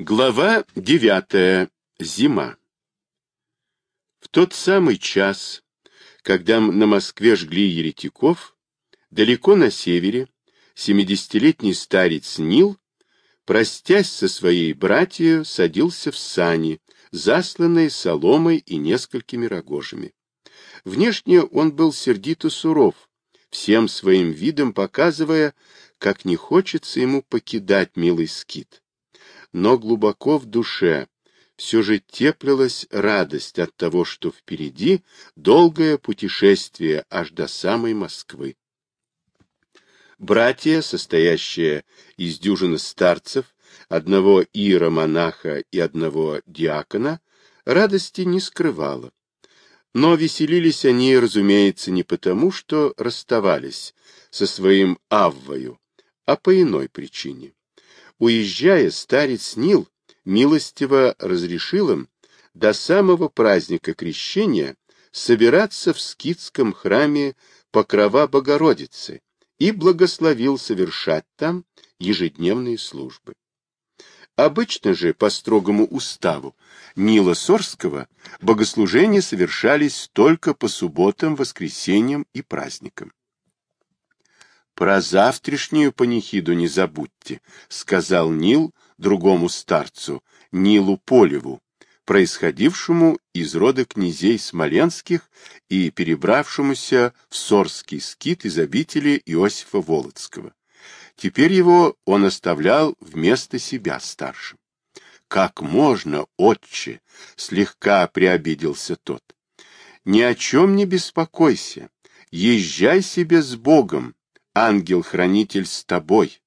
Глава девятая. Зима. В тот самый час, когда на Москве жгли еретиков, далеко на севере семидесятилетний старец Нил, простясь со своей братьей, садился в сани, засланные соломой и несколькими рогожами. Внешне он был сердито суров, всем своим видом показывая, как не хочется ему покидать милый скит но глубоко в душе все же теплилась радость от того, что впереди долгое путешествие аж до самой Москвы. Братья, состоящие из дюжины старцев, одного иеромонаха и одного диакона, радости не скрывала. Но веселились они, разумеется, не потому, что расставались со своим Аввою, а по иной причине. Уезжая, старец Нил милостиво разрешил им до самого праздника крещения собираться в скитском храме Покрова Богородицы и благословил совершать там ежедневные службы. Обычно же, по строгому уставу Нила Сорского, богослужения совершались только по субботам, воскресеньям и праздникам. Про завтрашнюю панихиду не забудьте, — сказал Нил другому старцу, Нилу Полеву, происходившему из рода князей Смоленских и перебравшемуся в Сорский скит из обители Иосифа Волоцкого. Теперь его он оставлял вместо себя старшим. «Как можно, отче?» — слегка приобиделся тот. «Ни о чем не беспокойся. Езжай себе с Богом, ангел-хранитель с тобой.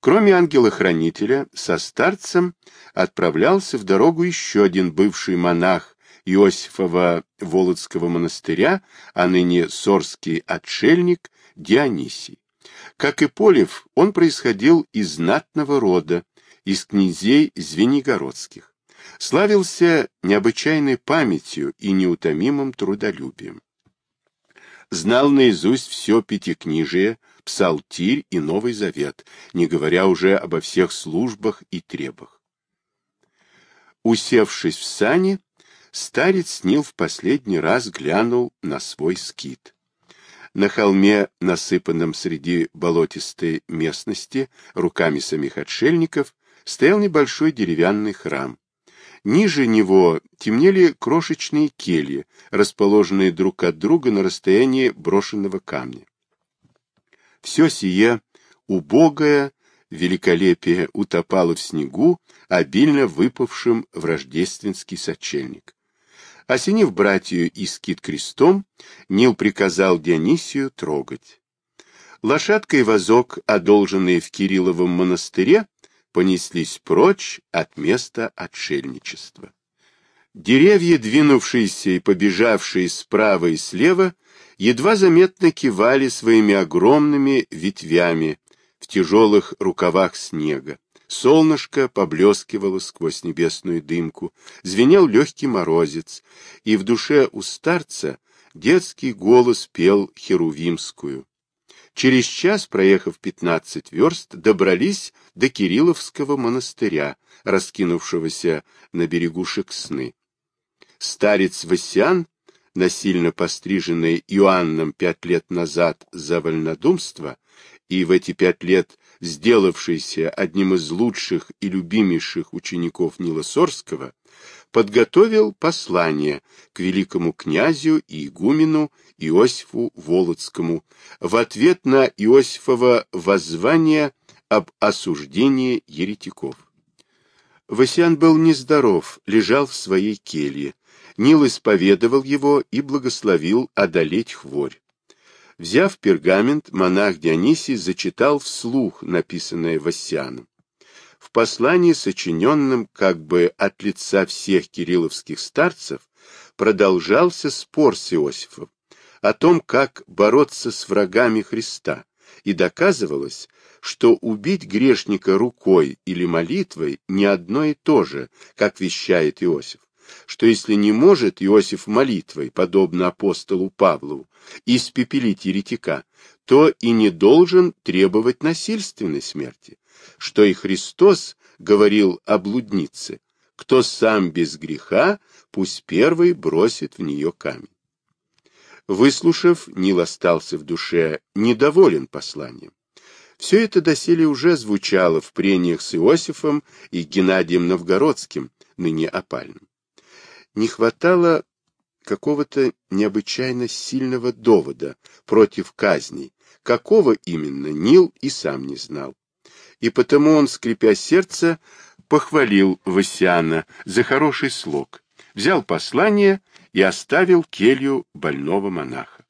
Кроме ангела-хранителя, со старцем отправлялся в дорогу еще один бывший монах Иосифова Володского монастыря, а ныне сорский отшельник Дионисий. Как и Полев, он происходил из знатного рода, из князей Звенигородских. Славился необычайной памятью и неутомимым трудолюбием знал наизусть все пятикнижие, псалтирь и Новый Завет, не говоря уже обо всех службах и требах. Усевшись в сани, старец Нил в последний раз глянул на свой скит. На холме, насыпанном среди болотистой местности руками самих отшельников, стоял небольшой деревянный храм. Ниже него темнели крошечные кельи, расположенные друг от друга на расстоянии брошенного камня. Все сие, убогое великолепие, утопало в снегу, обильно выпавшим в рождественский сочельник. Осенив братью и скит крестом, Нил приказал Дионисию трогать. Лошадка и вазок, одолженные в Кирилловом монастыре, понеслись прочь от места отшельничества. Деревья, двинувшиеся и побежавшие справа и слева, едва заметно кивали своими огромными ветвями в тяжелых рукавах снега. Солнышко поблескивало сквозь небесную дымку, звенел легкий морозец, и в душе у старца детский голос пел херувимскую. Через час, проехав пятнадцать верст, добрались до Кирилловского монастыря, раскинувшегося на берегу Шексны. Старец Васян, насильно постриженный Иоанном пять лет назад за вольнодумство, и в эти пять лет сделавшийся одним из лучших и любимейших учеников Нила Сорского, подготовил послание к великому князю и игумену Иосифу Володскому в ответ на Иосифово воззвание об осуждении еретиков. Васян был нездоров, лежал в своей келье. Нил исповедовал его и благословил одолеть хворь. Взяв пергамент, монах Дионисий зачитал вслух написанное Васяном в послании, сочиненном как бы от лица всех кирилловских старцев, продолжался спор с Иосифом о том, как бороться с врагами Христа, и доказывалось, что убить грешника рукой или молитвой не одно и то же, как вещает Иосиф, что если не может Иосиф молитвой, подобно апостолу Павлу, испепелить еретика, то и не должен требовать насильственной смерти, что и Христос говорил о блуднице. Кто сам без греха, пусть первый бросит в нее камень. Выслушав, Нил остался в душе недоволен посланием. Все это доселе уже звучало в прениях с Иосифом и Геннадием Новгородским, ныне опальным. Не хватало какого-то необычайно сильного довода против казней, какого именно Нил и сам не знал. И потому он, скрипя сердце, похвалил Васяна за хороший слог, взял послание и оставил келью больного монаха.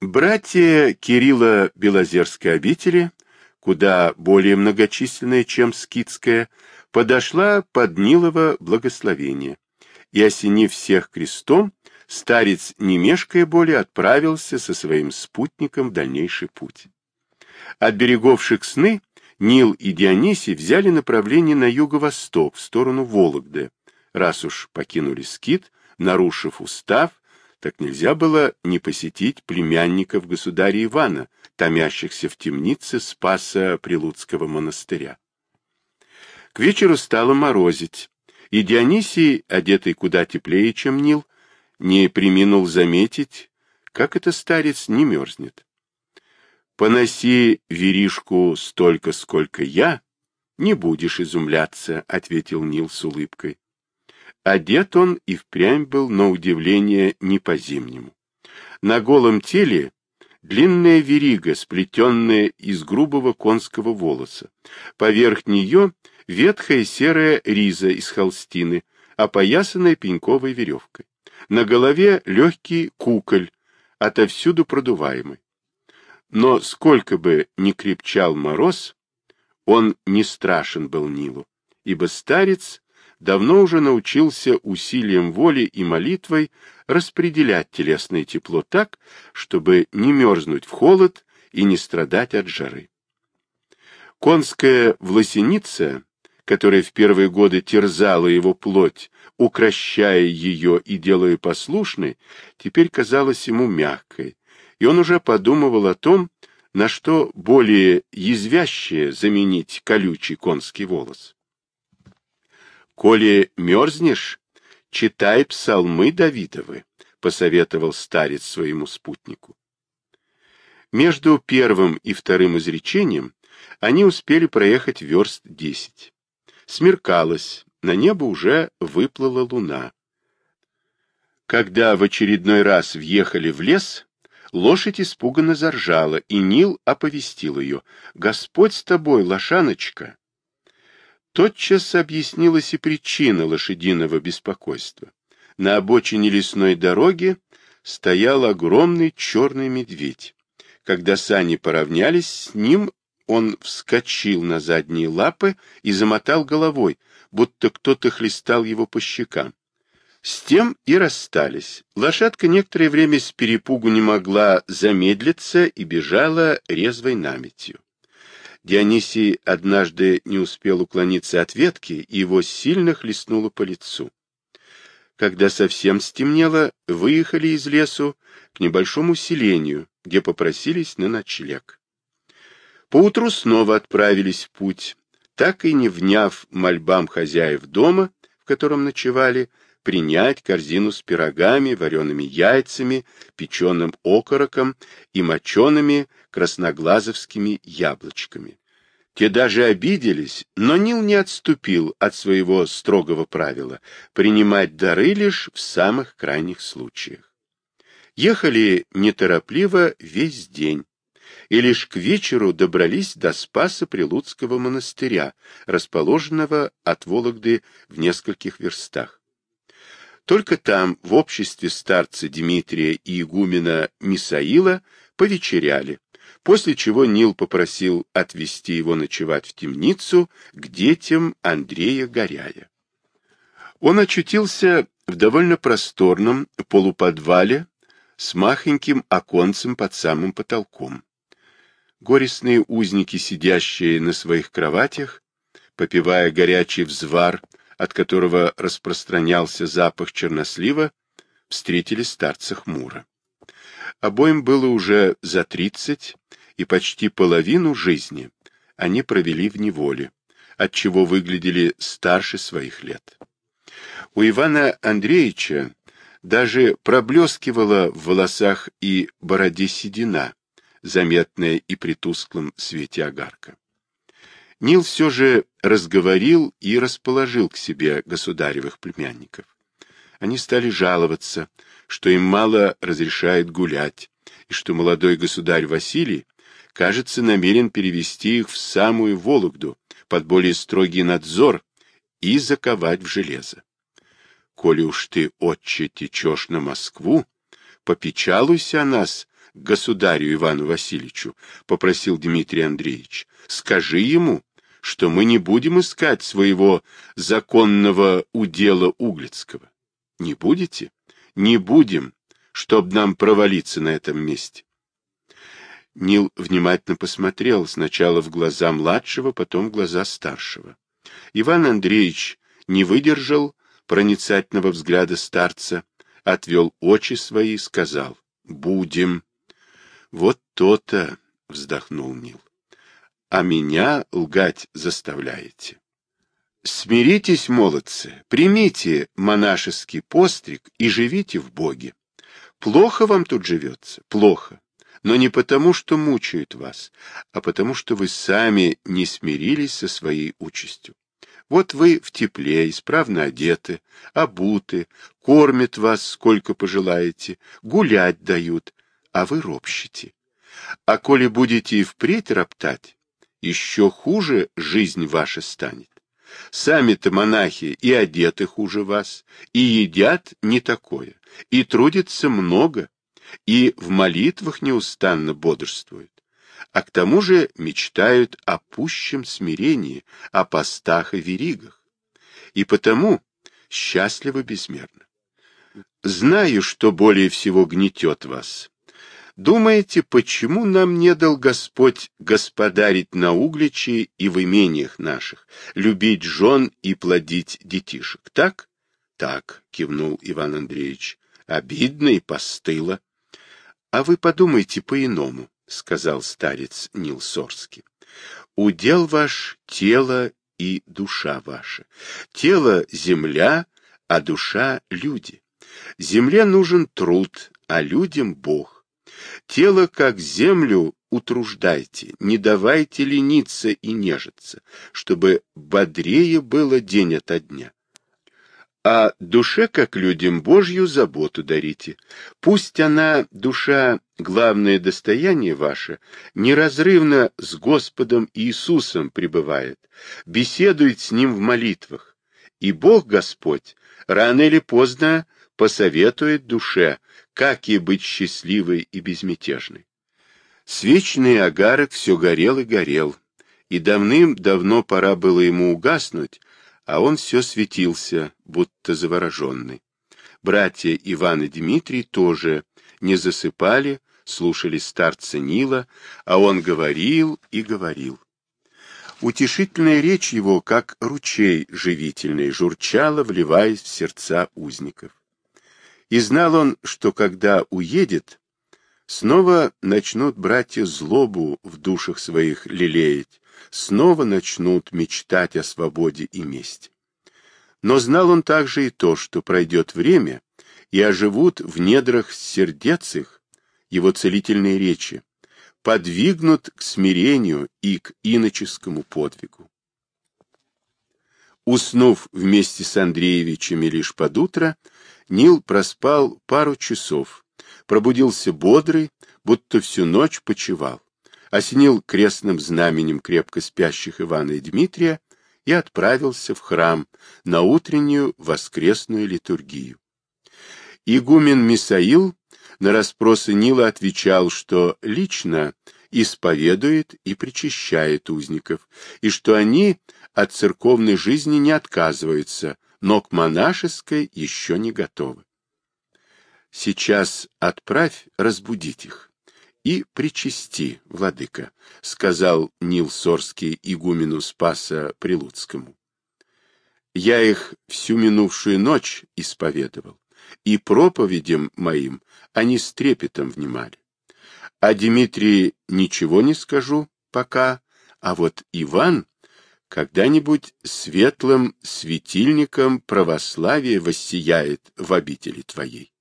Братья Кирилла Белозерской обители, куда более многочисленная, чем скитская, подошла под Нилово благословение, и, осенив всех крестом, старец, не мешкая более, отправился со своим спутником в дальнейший путь. От берегов Шексны Нил и Дионисий взяли направление на юго-восток, в сторону Вологды. Раз уж покинули скит, нарушив устав, так нельзя было не посетить племянников государя Ивана, томящихся в темнице Спаса Прилуцкого монастыря. К вечеру стало морозить, и Дионисий, одетый куда теплее, чем Нил, не приминул заметить, как это старец не мерзнет. «Поноси веришку столько, сколько я, не будешь изумляться», — ответил Нил с улыбкой. Одет он и впрямь был, на удивление, не по-зимнему. На голом теле длинная верига, сплетенная из грубого конского волоса. Поверх нее ветхая серая риза из холстины, опоясанная пеньковой веревкой. На голове легкий куколь, отовсюду продуваемый. Но сколько бы ни крепчал мороз, он не страшен был Нилу, ибо старец давно уже научился усилием воли и молитвой распределять телесное тепло так, чтобы не мерзнуть в холод и не страдать от жары. Конская власеница, которая в первые годы терзала его плоть, укращая ее и делая послушной, теперь казалась ему мягкой, и он уже подумывал о том, на что более язвящее заменить колючий конский волос. Коли мерзнешь, читай псалмы Давидовы, — посоветовал старец своему спутнику. Между первым и вторым изречением они успели проехать верст десять. Смеркалось, на небо уже выплыла луна. Когда в очередной раз въехали в лес, лошадь испуганно заржала, и Нил оповестил ее. — Господь с тобой, лошаночка! Тотчас объяснилась и причина лошадиного беспокойства. На обочине лесной дороги стоял огромный черный медведь. Когда сани поравнялись с ним, он вскочил на задние лапы и замотал головой, будто кто-то хлестал его по щекам. С тем и расстались. Лошадка некоторое время с перепугу не могла замедлиться и бежала резвой наметью. Дионисий однажды не успел уклониться от ветки, и его сильно хлестнуло по лицу. Когда совсем стемнело, выехали из лесу к небольшому селению, где попросились на ночлег. Поутру снова отправились в путь, так и не вняв мольбам хозяев дома, в котором ночевали, принять корзину с пирогами, вареными яйцами, печеным окороком и мочеными красноглазовскими яблочками. Те даже обиделись, но Нил не отступил от своего строгого правила принимать дары лишь в самых крайних случаях. Ехали неторопливо весь день, и лишь к вечеру добрались до Спаса Прилуцкого монастыря, расположенного от Вологды в нескольких верстах. Только там, в обществе старца Дмитрия и игумена Мисаила, повечеряли, после чего Нил попросил отвезти его ночевать в темницу к детям Андрея Горяя. Он очутился в довольно просторном полуподвале с махоньким оконцем под самым потолком. Горестные узники, сидящие на своих кроватях, попивая горячий взвар, от которого распространялся запах чернослива, встретили старца хмуро. Обоим было уже за тридцать, и почти половину жизни они провели в неволе, отчего выглядели старше своих лет. У Ивана Андреевича даже проблескивала в волосах и бороде седина, заметная и при тусклом свете огарка. Нил все же разговорил и расположил к себе государевых племянников. Они стали жаловаться, что им мало разрешает гулять, и что молодой государь Василий, кажется, намерен перевести их в самую Вологду под более строгий надзор и заковать в железо. Коли уж ты, отче, течешь на Москву, попечалуйся о нас, государю Ивану Васильевичу, — попросил Дмитрий Андреевич. Скажи ему, что мы не будем искать своего законного удела Углицкого. Не будете? Не будем, чтоб нам провалиться на этом месте. Нил внимательно посмотрел сначала в глаза младшего, потом в глаза старшего. Иван Андреевич не выдержал проницательного взгляда старца, отвел очи свои и сказал «Будем». «Вот то-то», — вздохнул Нил, — «а меня лгать заставляете». Смиритесь, молодцы, примите монашеский постриг и живите в Боге. Плохо вам тут живется, плохо, но не потому, что мучают вас, а потому, что вы сами не смирились со своей участью. Вот вы в тепле, исправно одеты, обуты, кормят вас сколько пожелаете, гулять дают, а вы ропщите. А коли будете и впредь роптать, еще хуже жизнь ваша станет. Сами-то монахи и одеты хуже вас, и едят не такое, и трудятся много, и в молитвах неустанно бодрствуют а к тому же мечтают о пущем смирении, о постах и веригах. И потому счастливы безмерно. Знаю, что более всего гнетет вас. Думаете, почему нам не дал Господь господарить на угличе и в имениях наших, любить жен и плодить детишек, так? Так, кивнул Иван Андреевич, обидно и постыло. А вы подумайте по-иному. — сказал старец Нил Сорский. — Удел ваш тело и душа ваша. Тело — земля, а душа — люди. Земле нужен труд, а людям — Бог. Тело, как землю, утруждайте, не давайте лениться и нежиться, чтобы бодрее было день ото дня а душе, как людям, Божью заботу дарите. Пусть она, душа, главное достояние ваше, неразрывно с Господом Иисусом пребывает, беседует с Ним в молитвах, и Бог Господь рано или поздно посоветует душе, как ей быть счастливой и безмятежной. Свечный агарок все горел и горел, и давным-давно пора было ему угаснуть, а он все светился, будто завороженный. Братья Иван и Дмитрий тоже не засыпали, слушали старца Нила, а он говорил и говорил. Утешительная речь его, как ручей живительный, журчала, вливаясь в сердца узников. И знал он, что когда уедет, снова начнут братья злобу в душах своих лелеять, снова начнут мечтать о свободе и мести. Но знал он также и то, что пройдет время, и оживут в недрах сердец их его целительные речи, подвигнут к смирению и к иноческому подвигу. Уснув вместе с Андреевичами лишь под утро, Нил проспал пару часов, пробудился бодрый, будто всю ночь почевал осенил крестным знаменем крепко спящих Ивана и Дмитрия и отправился в храм на утреннюю воскресную литургию. Игумен Мисаил на расспросы Нила отвечал, что лично исповедует и причащает узников, и что они от церковной жизни не отказываются, но к монашеской еще не готовы. Сейчас отправь разбудить их и причасти, владыка, — сказал Нил Сорский игумену Спаса Прилуцкому. Я их всю минувшую ночь исповедовал, и проповедям моим они с трепетом внимали. А Дмитрий ничего не скажу пока, а вот Иван, когда-нибудь светлым светильником православие воссияет в обители твоей.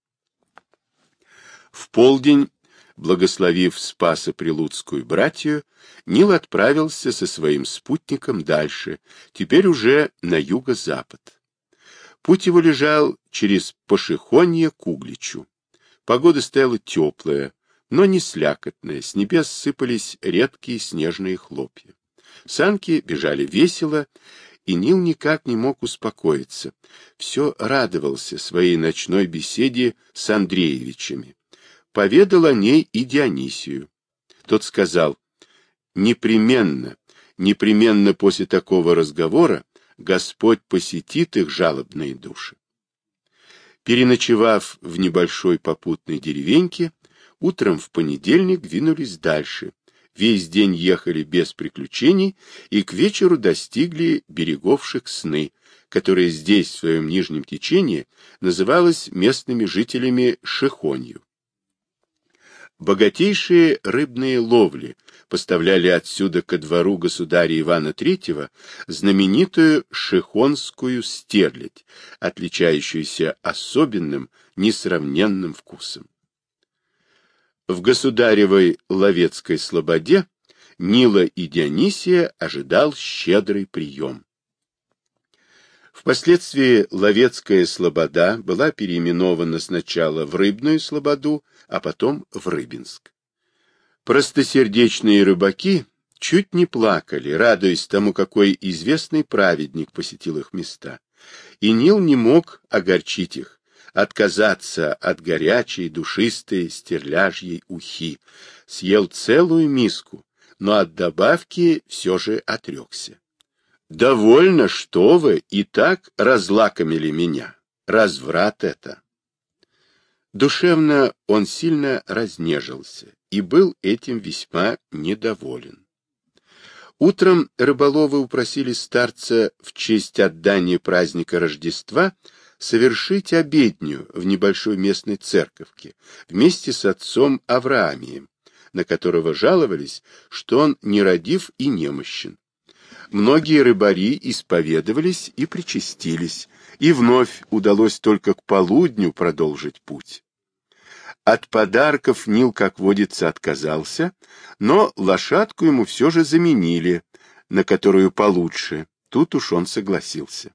В полдень, благословив Спаса Прилуцкую братью, Нил отправился со своим спутником дальше, теперь уже на юго-запад. Путь его лежал через Пошехонье к Угличу. Погода стояла теплая, но не слякотная, с небес сыпались редкие снежные хлопья. Санки бежали весело, и Нил никак не мог успокоиться. Все радовался своей ночной беседе с Андреевичами. Поведал о ней и Дионисию. Тот сказал, непременно, непременно после такого разговора Господь посетит их жалобные души. Переночевав в небольшой попутной деревеньке, утром в понедельник двинулись дальше. Весь день ехали без приключений и к вечеру достигли берегов Шексны, которая здесь, в своем нижнем течении, называлась местными жителями Шихонью. Богатейшие рыбные ловли поставляли отсюда ко двору государя Ивана III знаменитую шихонскую стерлядь, отличающуюся особенным, несравненным вкусом. В государевой Ловецкой слободе Нила и Дионисия ожидал щедрый прием. Впоследствии Ловецкая слобода была переименована сначала в Рыбную слободу, а потом в Рыбинск. Простосердечные рыбаки чуть не плакали, радуясь тому, какой известный праведник посетил их места. И Нил не мог огорчить их, отказаться от горячей, душистой, стерляжьей ухи. Съел целую миску, но от добавки все же отрекся. «Довольно, что вы, и так разлакомили меня. Разврат это». Душевно он сильно разнежился и был этим весьма недоволен. Утром рыболовы упросили старца в честь отдания праздника Рождества совершить обедню в небольшой местной церковке вместе с отцом Авраамием, на которого жаловались, что он нерадив и немощен. Многие рыбари исповедовались и причастились, и вновь удалось только к полудню продолжить путь. От подарков Нил, как водится, отказался, но лошадку ему все же заменили, на которую получше. Тут уж он согласился.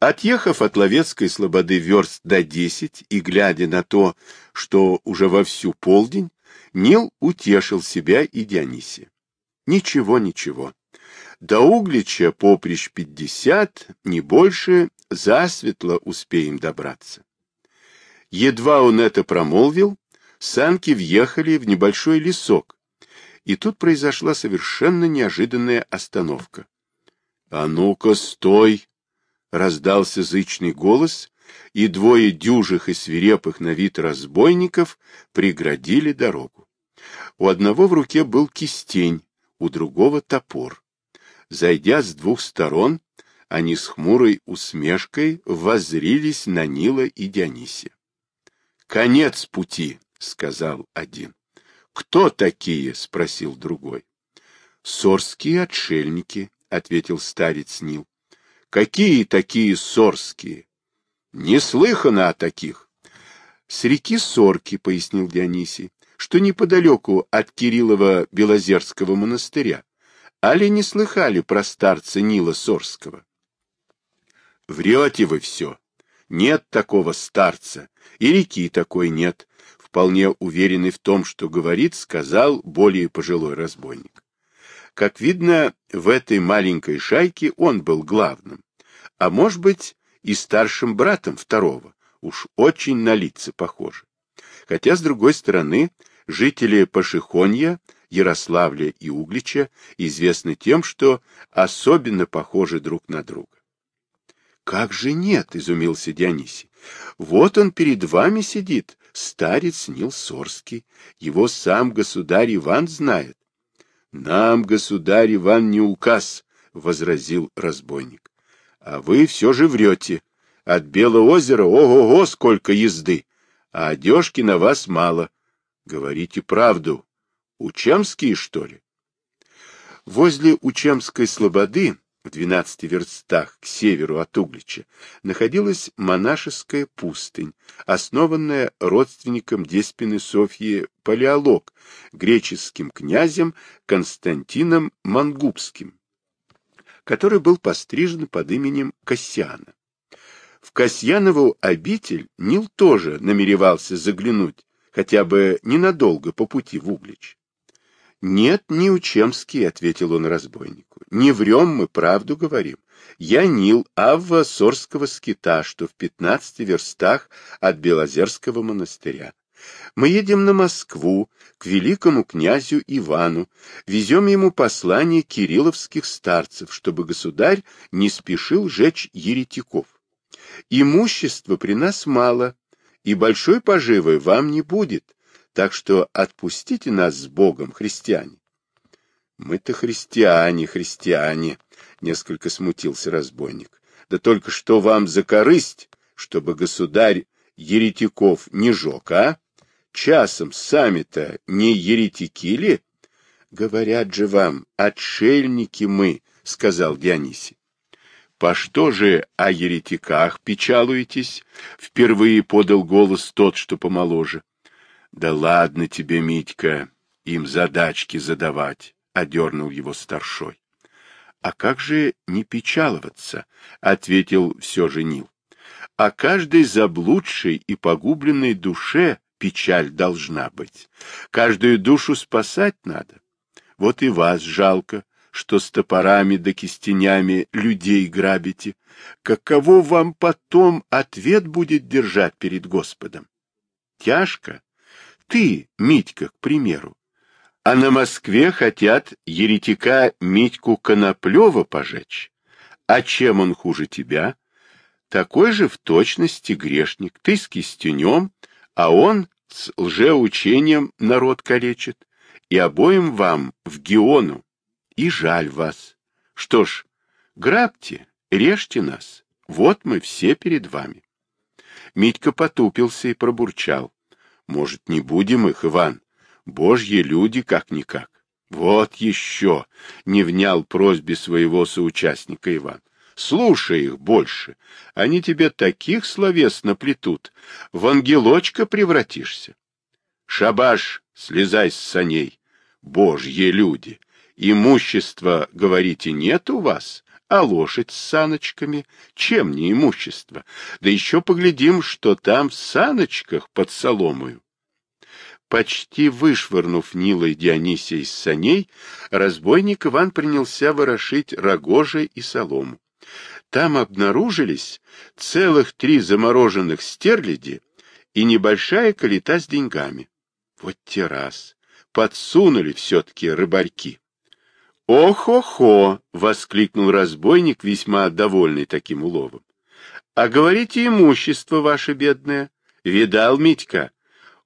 Отъехав от Ловецкой слободы верст до десять и глядя на то, что уже вовсю полдень, Нил утешил себя и Дионисия. Ничего, ничего. До Углича поприщ пятьдесят, не больше, засветло успеем добраться. Едва он это промолвил, санки въехали в небольшой лесок, и тут произошла совершенно неожиданная остановка. — А ну-ка, стой! — раздался зычный голос, и двое дюжих и свирепых на вид разбойников преградили дорогу. У одного в руке был кистень, у другого топор. Зайдя с двух сторон, они с хмурой усмешкой воззрились на Нила и Дионисия. «Конец пути», — сказал один. «Кто такие?» — спросил другой. «Сорские отшельники», — ответил старец Нил. «Какие такие сорские?» «Не слыхано о таких». «С реки Сорки», — пояснил Дионисий что неподалеку от Кириллова-Белозерского монастыря. Али не слыхали про старца Нила Сорского? Врете вы все. Нет такого старца, и реки такой нет. Вполне уверенный в том, что говорит, сказал более пожилой разбойник. Как видно, в этой маленькой шайке он был главным, а может быть и старшим братом второго, уж очень на лица похоже. Хотя, с другой стороны, Жители Пашихонья, Ярославля и Углича известны тем, что особенно похожи друг на друга. «Как же нет?» — изумился Дионисий. «Вот он перед вами сидит, старец Нил Сорский. Его сам государь Иван знает». «Нам государь Иван не указ», — возразил разбойник. «А вы все же врете. От Белого озера ого-го сколько езды, а одежки на вас мало. Говорите правду. Учамские, что ли? Возле Учемской слободы, в двенадцати верстах к северу от Углича, находилась монашеская пустынь, основанная родственником Деспины Софьи Палеолог, греческим князем Константином Мангубским, который был пострижен под именем Кассиана. В Касьянову обитель Нил тоже намеревался заглянуть, хотя бы ненадолго по пути в Углич. «Нет, не Учемский», — ответил он разбойнику. «Не врем мы, правду говорим. Я Нил Авва Сорского скита, что в пятнадцати верстах от Белозерского монастыря. Мы едем на Москву, к великому князю Ивану, везем ему послание кирилловских старцев, чтобы государь не спешил жечь еретиков. Имущества при нас мало, и большой поживы вам не будет, так что отпустите нас с Богом, христиане. Мы-то христиане, христиане, несколько смутился разбойник. Да только что вам за корысть, чтобы государь еретиков не жег, а? Часом сами-то не еретики ли? Говорят же вам, отшельники мы, сказал Дионисий. По что же о еретиках печалуетесь? Впервые подал голос тот, что помоложе. Да ладно тебе, Митька, им задачки задавать, одернул его старшой. А как же не печаловаться, ответил все же Нил. О каждой заблудшей и погубленной душе печаль должна быть. Каждую душу спасать надо. Вот и вас жалко, что с топорами да кистенями людей грабите. Каково вам потом ответ будет держать перед Господом? Тяжко, ты, Митька, к примеру. А на Москве хотят еретика Митьку Коноплева пожечь. А чем он хуже тебя? Такой же в точности грешник. Ты с кистенем, а он с лжеучением народ калечит. И обоим вам в Геону. И жаль вас. Что ж, грабьте, режьте нас. Вот мы все перед вами. Митька потупился и пробурчал. Может, не будем их, Иван? Божьи люди как-никак. Вот еще, не внял просьбе своего соучастника Иван. Слушай их больше. Они тебе таких словес наплетут. В ангелочка превратишься. Шабаш, слезай с саней. Божьи люди! Имущества, говорите, нет у вас? А лошадь с саночками? Чем не имущество? Да еще поглядим, что там в саночках под соломою. Почти вышвырнув Нила и Дионисия из саней, разбойник Иван принялся ворошить рогожи и солому. Там обнаружились целых три замороженных стерляди и небольшая калита с деньгами. Вот те раз! Подсунули все-таки рыбарьки. «Ох-охо!» — воскликнул разбойник, весьма довольный таким уловом. «А говорите, имущество ваше бедное. Видал, Митька?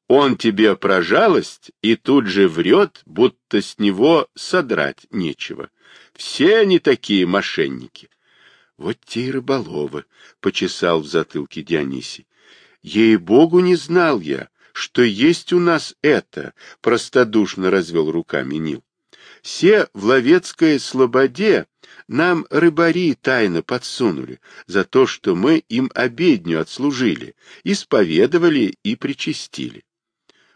Он тебе про жалость и тут же врет, будто с него содрать нечего. Все они такие мошенники». «Вот те и рыболовы!» — почесал в затылке Дионисий. «Ей-богу, не знал я, что есть у нас это!» — простодушно развел руками Нил. Все в Ловецкой слободе нам рыбари тайно подсунули за то, что мы им обедню отслужили, исповедовали и причастили.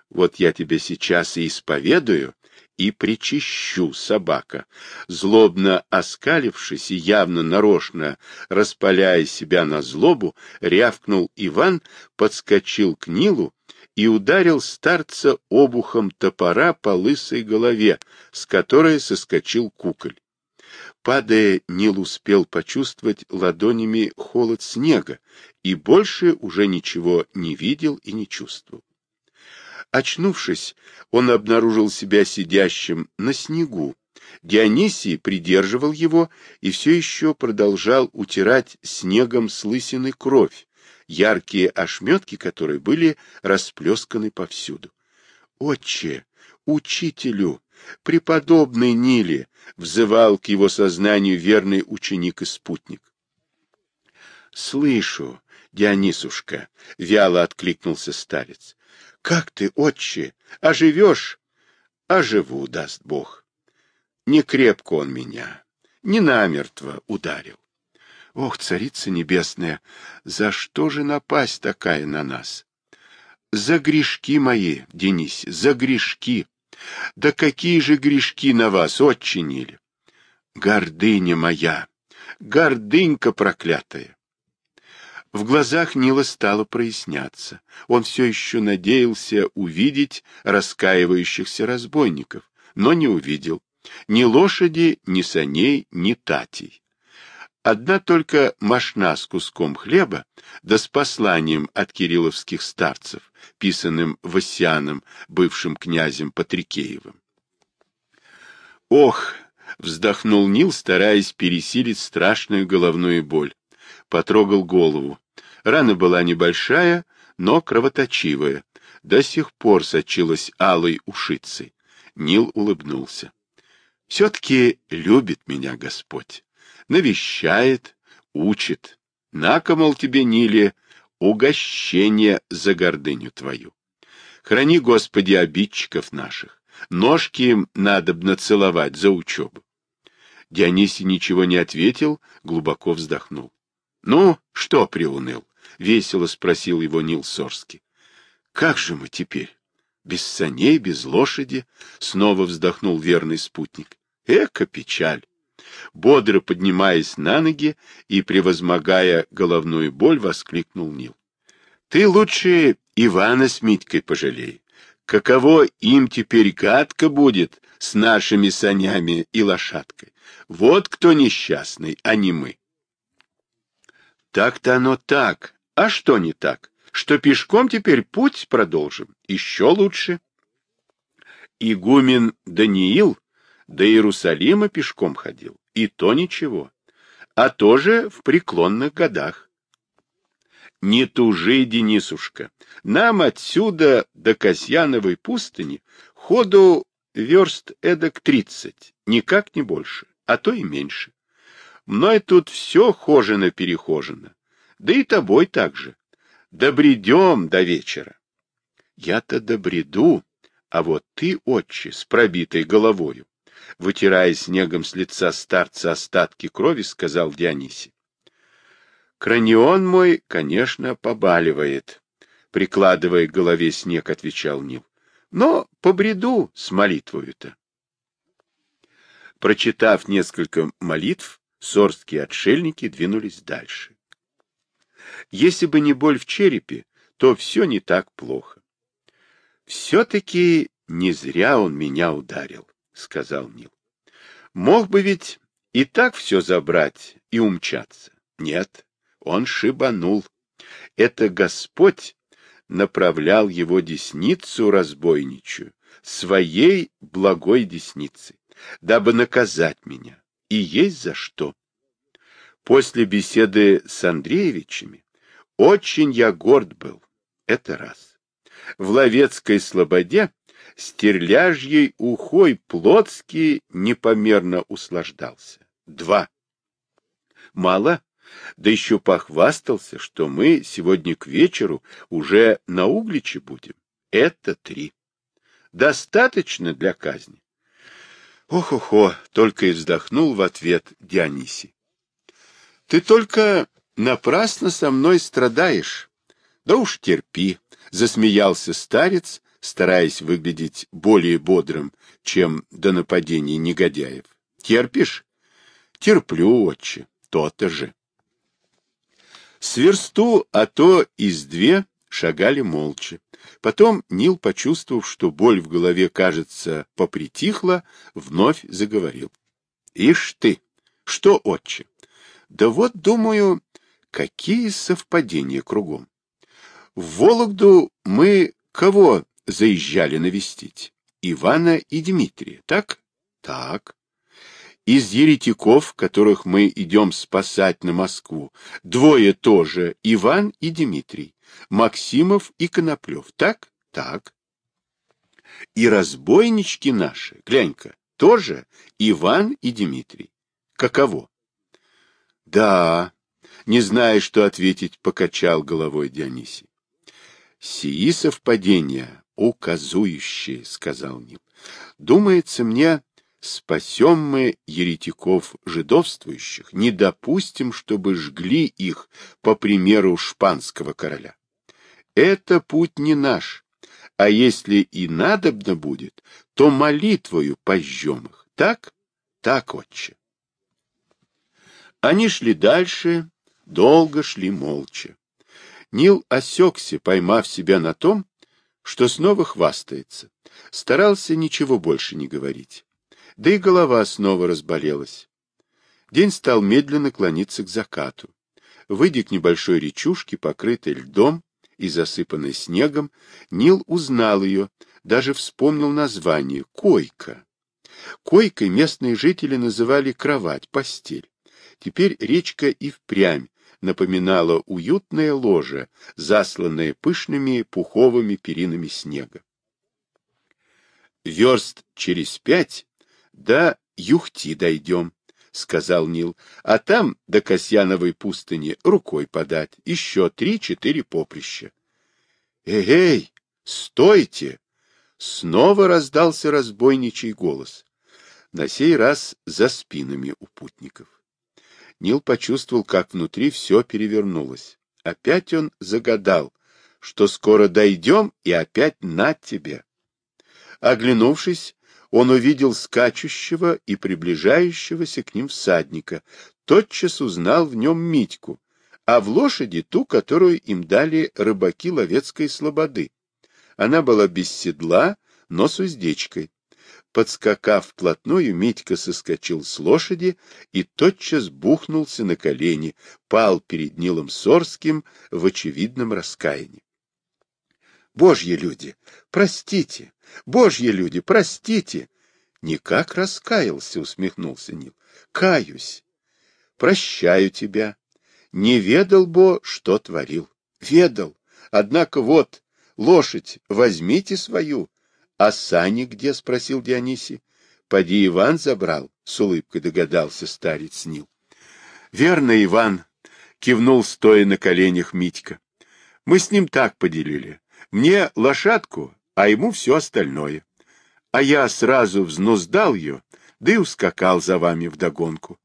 Вот я тебе сейчас и исповедую, и причащу, собака. Злобно оскалившись и явно нарочно распаляя себя на злобу, рявкнул Иван, подскочил к Нилу и ударил старца обухом топора по лысой голове, с которой соскочил куколь. Падая, Нил успел почувствовать ладонями холод снега и больше уже ничего не видел и не чувствовал. Очнувшись, он обнаружил себя сидящим на снегу. Дионисий придерживал его и все еще продолжал утирать снегом с лысины кровь, яркие ошметки которой были расплесканы повсюду. «Отче! Учителю! Преподобный Ниле!» — взывал к его сознанию верный ученик и спутник. «Слышу, Дионисушка!» — вяло откликнулся старец. «Как ты, отче? Оживешь?» «Оживу, даст Бог». не крепко он меня, не намертво ударил. Ох, царица небесная, за что же напасть такая на нас? За грешки мои, Денис, за грешки. Да какие же грешки на вас отчинили? Гордыня моя, гордынька проклятая. В глазах Нила стало проясняться. Он все еще надеялся увидеть раскаивающихся разбойников, но не увидел ни лошади, ни саней, ни татей. Одна только мошна с куском хлеба, да с посланием от кирилловских старцев, писанным Васяном, бывшим князем Патрикеевым. «Ох!» — вздохнул Нил, стараясь пересилить страшную головную боль. Потрогал голову. Рана была небольшая, но кровоточивая. До сих пор сочилась алой ушицей. Нил улыбнулся. Все-таки любит меня Господь. Навещает, учит. На-ка, мол, тебе, Ниле, угощение за гордыню твою. Храни, Господи, обидчиков наших. Ножки им надобно целовать за учебу. Дионисий ничего не ответил, глубоко вздохнул. — Ну, что приуныл? — весело спросил его Нил Сорский. — Как же мы теперь? Без саней, без лошади? — снова вздохнул верный спутник. Эка печаль! Бодро поднимаясь на ноги и превозмогая головную боль, воскликнул Нил. — Ты лучше Ивана с Митькой пожалей. Каково им теперь гадко будет с нашими санями и лошадкой. Вот кто несчастный, а не мы. Так-то оно так. А что не так? Что пешком теперь путь продолжим? Еще лучше. Игумен Даниил до Иерусалима пешком ходил, и то ничего, а тоже в преклонных годах. Не тужи, Денисушка, нам отсюда до Касьяновой пустыни ходу верст эдак тридцать, никак не больше, а то и меньше. Мной тут все хожено-перехожено, да и тобой также. Добредем до вечера. Я-то добреду, а вот ты, отче, с пробитой головою вытирая снегом с лица старца остатки крови, сказал Дионисий. Кранион мой, конечно, побаливает, прикладывая к голове снег, отвечал Нил. Но по бреду с молитвою-то. Прочитав несколько молитв, сорские отшельники двинулись дальше. Если бы не боль в черепе, то все не так плохо. Все-таки не зря он меня ударил сказал Нил. Мог бы ведь и так все забрать и умчаться. Нет, он шибанул. Это Господь направлял его десницу разбойничью, своей благой десницей, дабы наказать меня. И есть за что. После беседы с Андреевичами очень я горд был. Это раз. В Ловецкой слободе стерляжьей ухой Плотский непомерно услаждался. Два. Мало? Да еще похвастался, что мы сегодня к вечеру уже на Угличе будем. Это три. Достаточно для казни. Ох-охо, только и вздохнул в ответ Дионисий. Ты только напрасно со мной страдаешь. Да уж терпи, засмеялся старец, стараясь выглядеть более бодрым, чем до нападения негодяев. Терпишь? Терплю, отче, то-то же. Сверсту, а то из две шагали молча. Потом Нил, почувствовав, что боль в голове, кажется, попритихла, вновь заговорил. — Ишь ты! Что, отче? Да вот, думаю, какие совпадения кругом. В Вологду мы кого заезжали навестить? Ивана и Дмитрия, так? Так. Из еретиков, которых мы идем спасать на Москву, двое тоже, Иван и Дмитрий, Максимов и Коноплев, так? Так. И разбойнички наши, глянь-ка, тоже Иван и Дмитрий. Каково? Да, не зная, что ответить, покачал головой Дионисий. Сии совпадения указующие, — сказал Нил. — Думается мне, Спасем мы еретиков жидовствующих, не допустим, чтобы жгли их по примеру шпанского короля. Это путь не наш, а если и надобно будет, то молитвою пожжем их. Так? Так, отче. Они шли дальше, долго шли молча. Нил осекся, поймав себя на том, что снова хвастается. Старался ничего больше не говорить. Да и голова снова разболелась. День стал медленно клониться к закату. Выйдя к небольшой речушке, покрытой льдом и засыпанной снегом, Нил узнал ее, даже вспомнил название — койка. Койкой местные жители называли кровать, постель. Теперь речка и впрямь напоминала уютное ложе, засланное пышными пуховыми перинами снега. Верст через пять, да юхти дойдем, — сказал Нил, — а там до Касьяновой пустыни рукой подать, еще три-четыре поприща. Эй, стойте! Снова раздался разбойничий голос, на сей раз за спинами у путников. Нил почувствовал, как внутри все перевернулось. Опять он загадал, что скоро дойдем, и опять на тебе. Оглянувшись, он увидел скачущего и приближающегося к ним всадника, тотчас узнал в нем Митьку, а в лошади ту, которую им дали рыбаки Ловецкой слободы. Она была без седла, но с уздечкой. Подскакав вплотную, Митька соскочил с лошади и тотчас бухнулся на колени, пал перед Нилом Сорским в очевидном раскаянии. «Божьи люди, простите! Божьи люди, простите!» «Никак раскаялся», — усмехнулся Нил. «Каюсь. Прощаю тебя. Не ведал бо, что творил. Ведал. Однако вот, лошадь возьмите свою, — А сани где? — спросил Дионисий. — Поди Иван забрал, — с улыбкой догадался старец Нил. — Верно, Иван, — кивнул стоя на коленях Митька. — Мы с ним так поделили. Мне лошадку, а ему все остальное. А я сразу взнуздал ее, да и ускакал за вами вдогонку.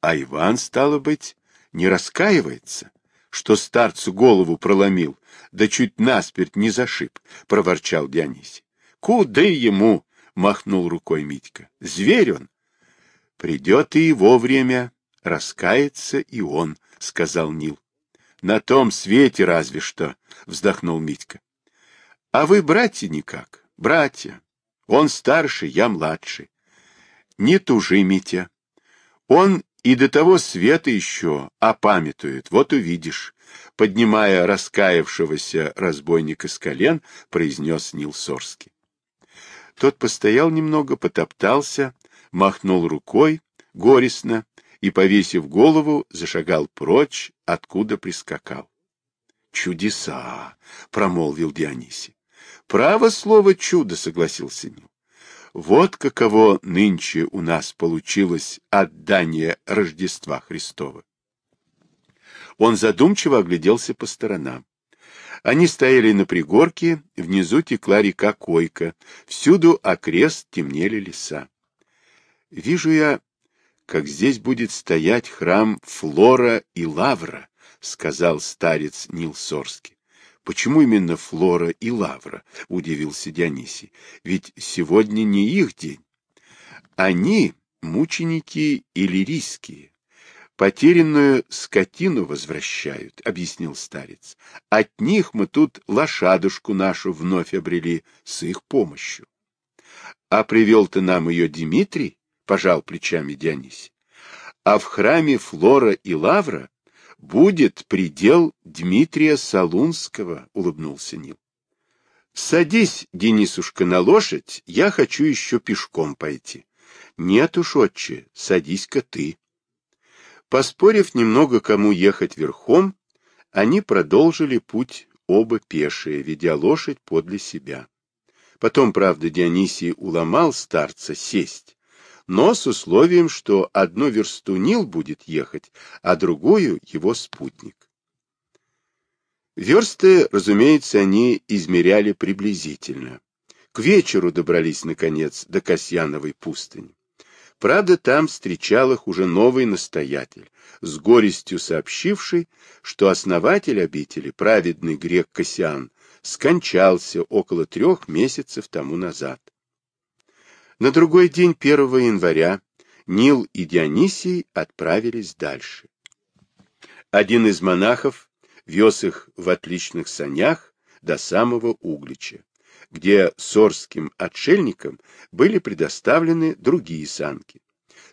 А Иван, стало быть, не раскаивается, что старцу голову проломил, да чуть насперть не зашиб, — проворчал Дионисий. — Куда ему? — махнул рукой Митька. — Зверь он. — Придет и его время, раскается и он, — сказал Нил. — На том свете разве что, — вздохнул Митька. — А вы братья никак? Братья. Он старше, я младший. Не тужи, Митя. Он и до того света еще опамятует, вот увидишь поднимая раскаявшегося разбойника с колен, произнес Нил Сорский. Тот постоял немного, потоптался, махнул рукой, горестно, и, повесив голову, зашагал прочь, откуда прискакал. «Чудеса!» — промолвил Дионисий. «Право слово чудо!» — согласился Нил. «Вот каково нынче у нас получилось отдание Рождества Христова!» Он задумчиво огляделся по сторонам. Они стояли на пригорке, внизу текла река Койка, всюду окрест темнели леса. Вижу я, как здесь будет стоять храм Флора и Лавра, сказал старец Нил Сорский. Почему именно Флора и Лавра? удивился Дионисий. Ведь сегодня не их день. Они мученики иллирийские, Потерянную скотину возвращают, — объяснил старец. От них мы тут лошадушку нашу вновь обрели с их помощью. А привел ты нам ее Дмитрий, — пожал плечами Дионисий. А в храме Флора и Лавра будет предел Дмитрия Солунского, — улыбнулся Нил. Садись, Денисушка, на лошадь, я хочу еще пешком пойти. Нет уж, отче, садись-ка ты. Поспорив немного, кому ехать верхом, они продолжили путь оба пешие, ведя лошадь подле себя. Потом, правда, Дионисий уломал старца сесть, но с условием, что одну версту Нил будет ехать, а другую его спутник. Версты, разумеется, они измеряли приблизительно. К вечеру добрались, наконец, до Касьяновой пустыни. Правда, там встречал их уже новый настоятель, с горестью сообщивший, что основатель обители, праведный грек Кассиан, скончался около трех месяцев тому назад. На другой день, 1 января, Нил и Дионисий отправились дальше. Один из монахов вез их в отличных санях до самого Углича, где сорским отшельникам были предоставлены другие санки.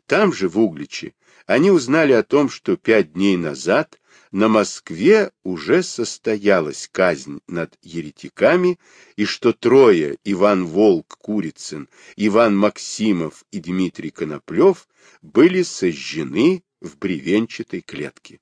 Там же, в Угличе, они узнали о том, что пять дней назад на Москве уже состоялась казнь над еретиками, и что трое, Иван Волк-Курицын, Иван Максимов и Дмитрий Коноплев, были сожжены в бревенчатой клетке.